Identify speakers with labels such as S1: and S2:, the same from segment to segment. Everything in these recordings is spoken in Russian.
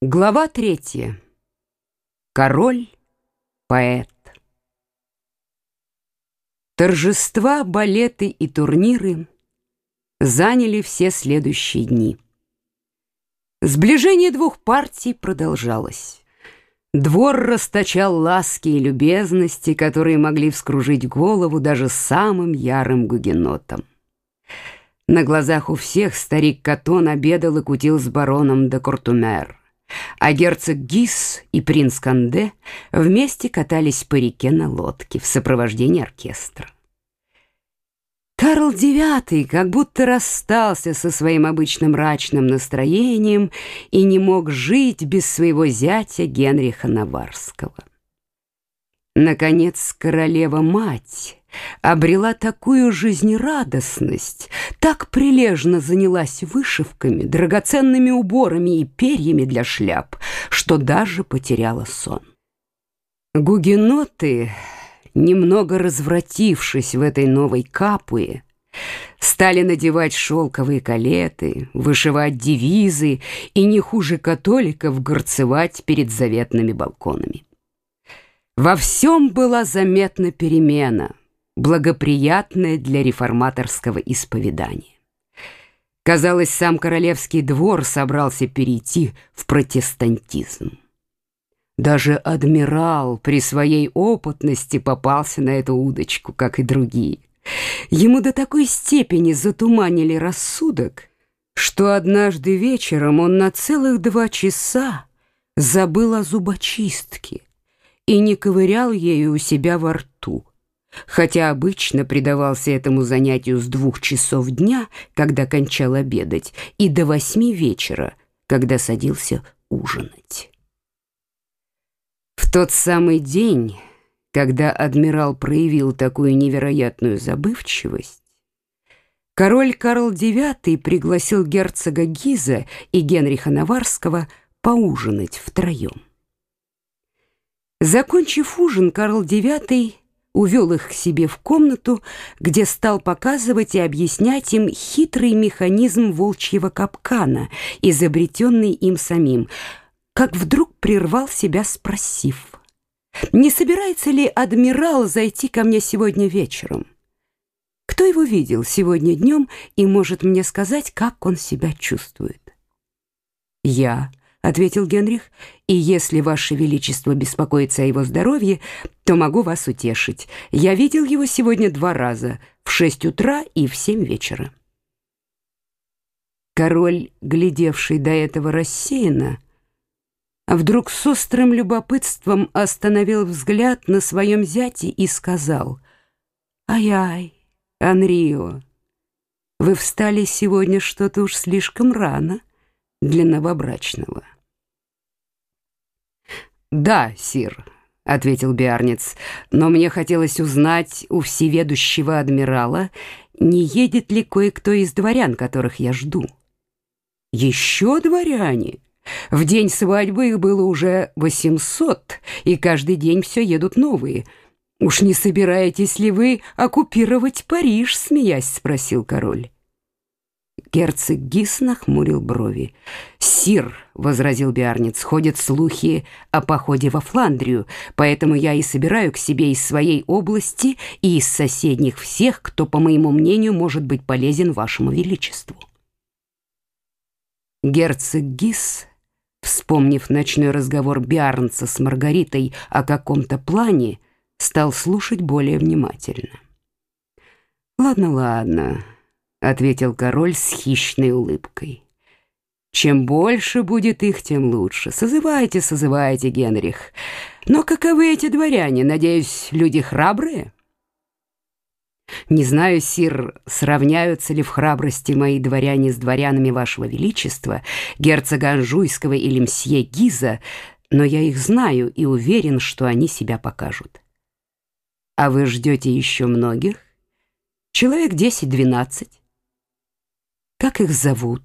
S1: Глава третья. Король, поэт. Торжества, балеты и турниры заняли все следующие дни. Сближение двух партий продолжалось. Двор расточал ласки и любезности, которые могли вскружить голову даже самым ярым гугенотам. На глазах у всех старик Катон обедал и кутил с бароном де Кортумер а герцог Гис и принц Канде вместе катались по реке на лодке в сопровождении оркестра. Карл IX как будто расстался со своим обычным мрачным настроением и не мог жить без своего зятя Генриха Наварского. Наконец, королева-мать обрела такую жизнерадостность, так прилежно занялась вышивками, драгоценными уборами и перьями для шляп, что даже потеряла сон. Гугеноты, немного развратившись в этой новой капуе, стали надевать шелковые калеты, вышивать девизы и не хуже католиков горцевать перед заветными балконами. Во всем была заметна перемена, благоприятная для реформаторского исповедания. Казалось, сам королевский двор собрался перейти в протестантизм. Даже адмирал при своей опытности попался на эту удочку, как и другие. Ему до такой степени затуманили рассудок, что однажды вечером он на целых два часа забыл о зубочистке и не ковырял ею у себя во рту, хотя обычно предавался этому занятию с двух часов дня, когда кончал обедать, и до восьми вечера, когда садился ужинать. В тот самый день, когда адмирал проявил такую невероятную забывчивость, король Карл IX пригласил герцога Гиза и Генриха Наварского поужинать втроем. Закончив ужин, Карл IX увел их к себе в комнату, где стал показывать и объяснять им хитрый механизм волчьего капкана, изобретенный им самим, как вдруг прервал себя, спросив, «Не собирается ли адмирал зайти ко мне сегодня вечером? Кто его видел сегодня днем и может мне сказать, как он себя чувствует?» «Я», — ответил Генрих, «и если Ваше Величество беспокоится о его здоровье, то могу вас утешить. Я видел его сегодня два раза, в шесть утра и в семь вечера». Король, глядевший до этого рассеянно, вдруг с острым любопытством остановил взгляд на своем зяте и сказал, «Ай-ай, Анрио, вы встали сегодня что-то уж слишком рано» для новобрачного. «Да, сир», — ответил Биарниц, «но мне хотелось узнать у всеведущего адмирала, не едет ли кое-кто из дворян, которых я жду». «Еще дворяне?» В день свадьбы их было уже восемьсот, и каждый день все едут новые. «Уж не собираетесь ли вы оккупировать Париж?» — смеясь спросил король. Герцог Гис нахмурил брови. «Сир», — возразил Биарниц, — «ходят слухи о походе во Фландрию, поэтому я и собираю к себе из своей области и из соседних всех, кто, по моему мнению, может быть полезен вашему величеству». Герцог Гис, вспомнив ночной разговор Биарнца с Маргаритой о каком-то плане, стал слушать более внимательно. «Ладно, ладно», — ответил король с хищной улыбкой. «Чем больше будет их, тем лучше. Созывайте, созывайте, Генрих. Но каковы эти дворяне? Надеюсь, люди храбрые?» «Не знаю, сир, сравняются ли в храбрости мои дворяне с дворянами вашего величества, герцога Анжуйского или мсье Гиза, но я их знаю и уверен, что они себя покажут». «А вы ждете еще многих?» «Человек десять-двенадцать». Как их зовут?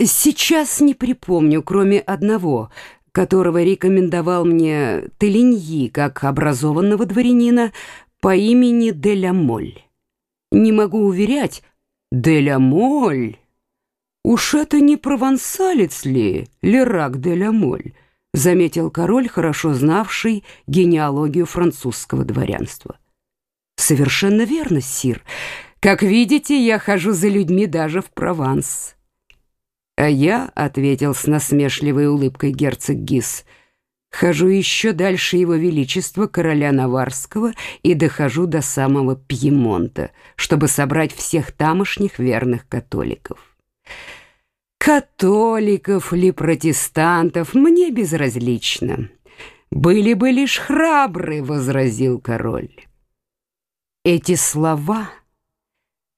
S1: Сейчас не припомню, кроме одного, которого рекомендовал мне Телиньи как образованного дворянина по имени Деля Моль. Не могу уверять, Деля Моль. «Уж это не провансалец ли, Лерак де ля Моль?» — заметил король, хорошо знавший генеалогию французского дворянства. «Совершенно верно, сир. Как видите, я хожу за людьми даже в Прованс». «А я», — ответил с насмешливой улыбкой герцог Гис, — «хожу еще дальше его величества, короля Наварского, и дохожу до самого Пьемонта, чтобы собрать всех тамошних верных католиков». Католиков ли протестантов, мне безразлично. Были бы лишь храбры, возразил король. Эти слова,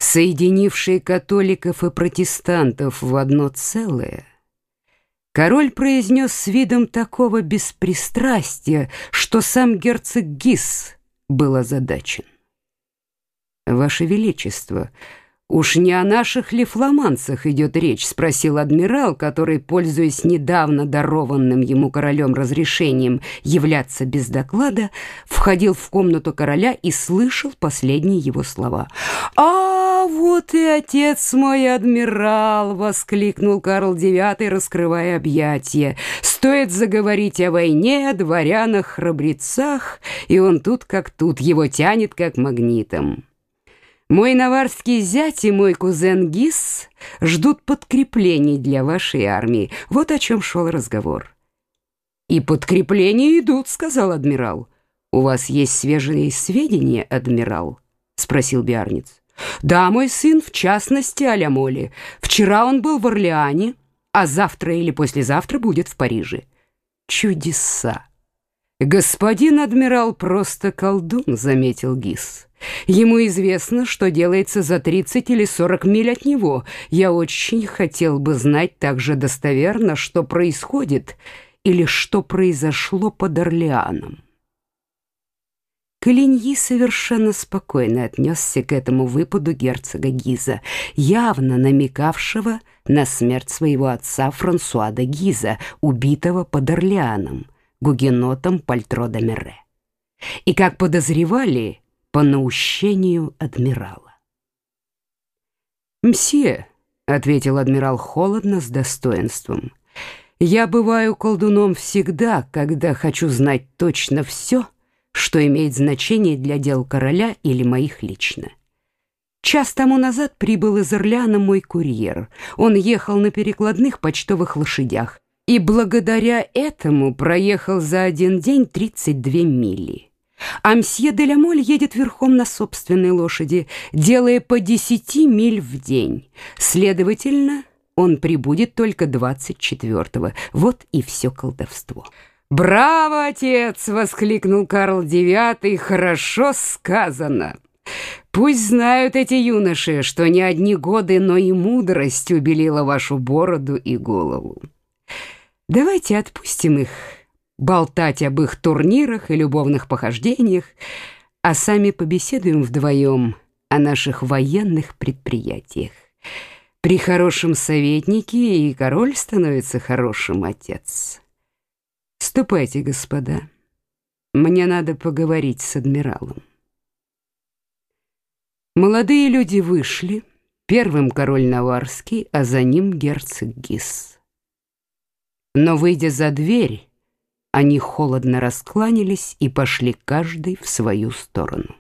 S1: соединившие католиков и протестантов в одно целое, король произнес с видом такого беспристрастия, что сам герцог Гис был озадачен. «Ваше Величество», «Уж не о наших ли фламандцах идет речь?» — спросил адмирал, который, пользуясь недавно дарованным ему королем разрешением являться без доклада, входил в комнату короля и слышал последние его слова. «А, вот и отец мой адмирал!» — воскликнул Карл IX, раскрывая объятия. «Стоит заговорить о войне, дворянах, храбрецах, и он тут как тут, его тянет как магнитом». Мой наварский зять и мой кузен Гис ждут подкреплений для вашей армии. Вот о чем шел разговор. «И подкрепления идут», — сказал адмирал. «У вас есть свежие сведения, адмирал?» — спросил Биарниц. «Да, мой сын, в частности, а Моли. Вчера он был в Орлеане, а завтра или послезавтра будет в Париже». «Чудеса!» «Господин адмирал просто колдун», — заметил Гис. Ему известно, что делается за 30 или 40 миль от него. Я очень хотел бы знать также достоверно, что происходит или что произошло под Орлеаном. Калиньи совершенно спокойно отнесся к этому выпаду герцога Гиза, явно намекавшего на смерть своего отца Франсуа де Гиза, убитого под Орлеаном, гугенотом Пальтро де Мерре. И, как подозревали, по наущению адмирала. «Мсье», — ответил адмирал холодно, с достоинством, «я бываю колдуном всегда, когда хочу знать точно все, что имеет значение для дел короля или моих лично. Час тому назад прибыл из Орляна мой курьер. Он ехал на перекладных почтовых лошадях и благодаря этому проехал за один день 32 мили. А мсье де Ламоль едет верхом на собственной лошади, делая по десяти миль в день. Следовательно, он прибудет только двадцать четвертого. Вот и все колдовство. «Браво, отец!» — воскликнул Карл IX. «Хорошо сказано!» Пусть знают эти юноши, что не одни годы, но и мудрость убелила вашу бороду и голову. Давайте отпустим их болтать об их турнирах и любовных похождениях, а сами побеседуем вдвоем о наших военных предприятиях. При хорошем советнике и король становится хорошим отец. Ступайте, господа. Мне надо поговорить с адмиралом. Молодые люди вышли, первым король Наварский, а за ним герцог Гис. Но, выйдя за дверь, они холодно раскланялись и пошли каждый в свою сторону.